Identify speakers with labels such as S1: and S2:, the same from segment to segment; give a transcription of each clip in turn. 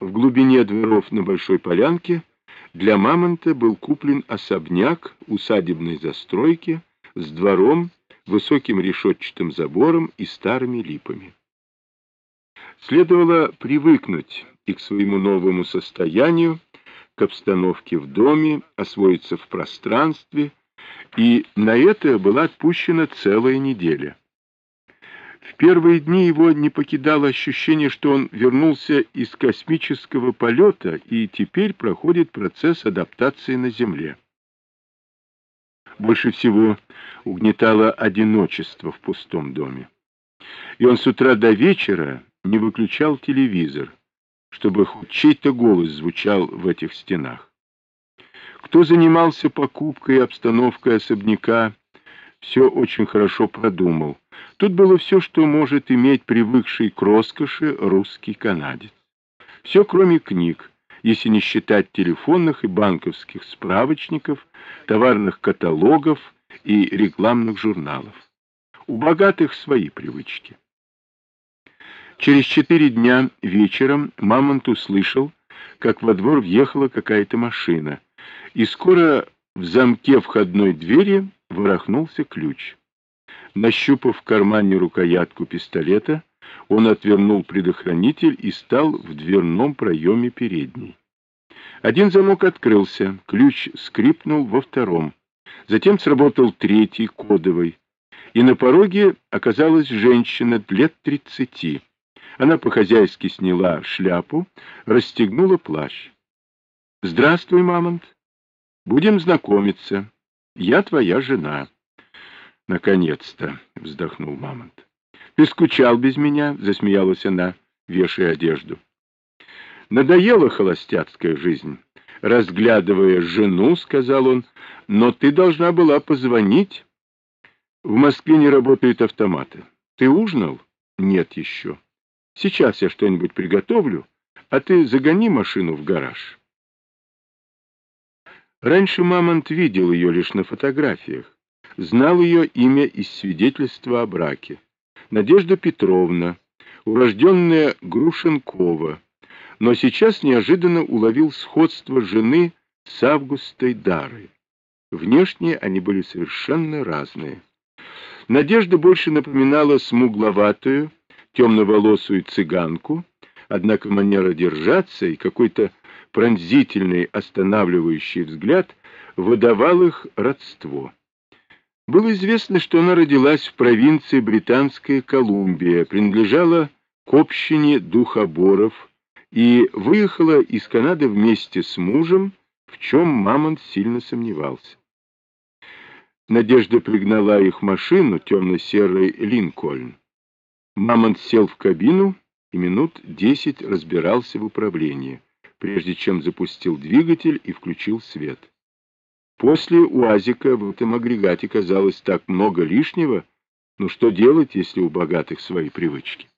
S1: в глубине дворов на Большой Полянке для Мамонта был куплен особняк усадебной застройки с двором, высоким решетчатым забором и старыми липами. Следовало привыкнуть и к своему новому состоянию, к обстановке в доме, освоиться в пространстве, и на это была отпущена целая неделя. Первые дни его не покидало ощущение, что он вернулся из космического полета и теперь проходит процесс адаптации на Земле. Больше всего угнетало одиночество в пустом доме. И он с утра до вечера не выключал телевизор, чтобы хоть чей-то голос звучал в этих стенах. Кто занимался покупкой и обстановкой особняка, все очень хорошо продумал. Тут было все, что может иметь привыкший к роскоши русский канадец. Все, кроме книг, если не считать телефонных и банковских справочников, товарных каталогов и рекламных журналов. У богатых свои привычки. Через четыре дня вечером Мамонт услышал, как во двор въехала какая-то машина, и скоро в замке входной двери ворохнулся ключ. Нащупав в кармане рукоятку пистолета, он отвернул предохранитель и стал в дверном проеме передней. Один замок открылся, ключ скрипнул во втором. Затем сработал третий, кодовый. И на пороге оказалась женщина лет тридцати. Она по-хозяйски сняла шляпу, расстегнула плащ. — Здравствуй, Мамонт. Будем знакомиться. Я твоя жена. Наконец-то, вздохнул Мамонт. Ты скучал без меня, засмеялась она, вешая одежду. Надоела холостяцкая жизнь. Разглядывая жену, сказал он, но ты должна была позвонить. В Москве не работают автоматы. Ты ужинал? Нет еще. Сейчас я что-нибудь приготовлю, а ты загони машину в гараж. Раньше Мамонт видел ее лишь на фотографиях. Знал ее имя из свидетельства о браке. Надежда Петровна, урожденная Грушенкова, но сейчас неожиданно уловил сходство жены с Августой Дарой. Внешне они были совершенно разные. Надежда больше напоминала смугловатую, темноволосую цыганку, однако манера держаться и какой-то пронзительный останавливающий взгляд выдавал их родство. Было известно, что она родилась в провинции Британская Колумбия, принадлежала к общине духоборов и выехала из Канады вместе с мужем, в чем Мамонт сильно сомневался. Надежда пригнала их машину, темно-серый Линкольн. Мамонт сел в кабину и минут десять разбирался в управлении прежде чем запустил двигатель и включил свет. После УАЗика в этом агрегате казалось так много лишнего, но что делать, если у богатых свои привычки?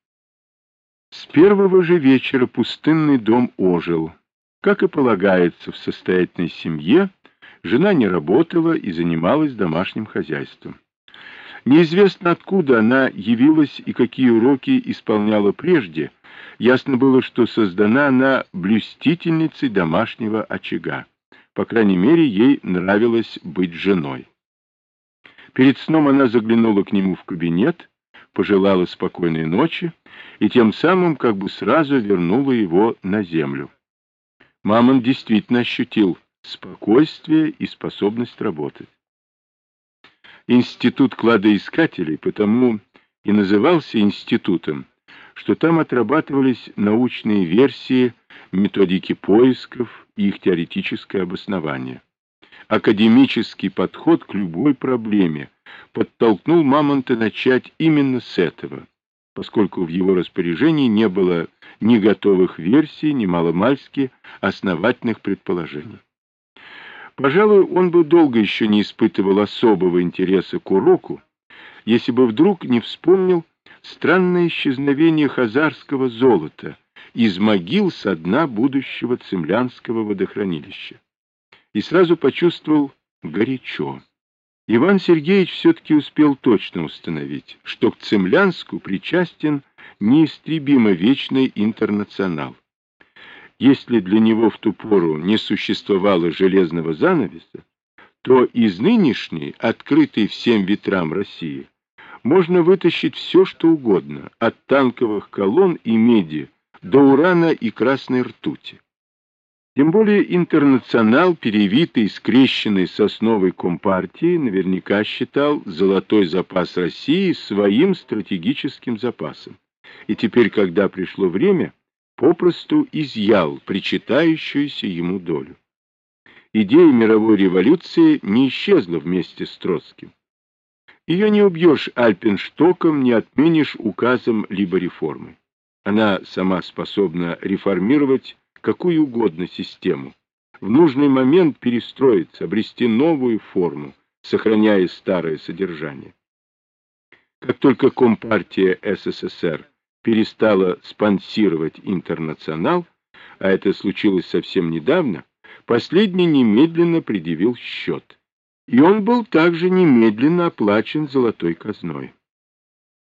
S1: С первого же вечера пустынный дом ожил. Как и полагается в состоятельной семье, жена не работала и занималась домашним хозяйством. Неизвестно откуда она явилась и какие уроки исполняла прежде, Ясно было, что создана она блюстительницей домашнего очага. По крайней мере, ей нравилось быть женой. Перед сном она заглянула к нему в кабинет, пожелала спокойной ночи и тем самым как бы сразу вернула его на землю. Мамон действительно ощутил спокойствие и способность работать. Институт кладоискателей потому и назывался институтом, что там отрабатывались научные версии, методики поисков и их теоретическое обоснование. Академический подход к любой проблеме подтолкнул Мамонта начать именно с этого, поскольку в его распоряжении не было ни готовых версий, ни маломальски основательных предположений. Пожалуй, он бы долго еще не испытывал особого интереса к уроку, если бы вдруг не вспомнил странное исчезновение хазарского золота из могил со дна будущего цемлянского водохранилища. И сразу почувствовал горячо. Иван Сергеевич все-таки успел точно установить, что к Цемлянску причастен неистребимо вечный интернационал. если для него в ту пору не существовало железного занавеса, то из нынешней, открытой всем ветрам России, можно вытащить все, что угодно, от танковых колонн и меди до урана и красной ртути. Тем более интернационал, перевитый, скрещенный с основой Компартии, наверняка считал золотой запас России своим стратегическим запасом. И теперь, когда пришло время, попросту изъял причитающуюся ему долю. Идея мировой революции не исчезла вместе с Троцким. Ее не убьешь альпенштоком, не отменишь указом либо реформой. Она сама способна реформировать какую угодно систему, в нужный момент перестроиться, обрести новую форму, сохраняя старое содержание. Как только Компартия СССР перестала спонсировать интернационал, а это случилось совсем недавно, последний немедленно предъявил счет. И он был также немедленно оплачен золотой казной.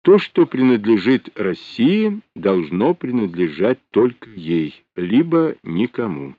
S1: То, что принадлежит России, должно принадлежать только ей, либо никому.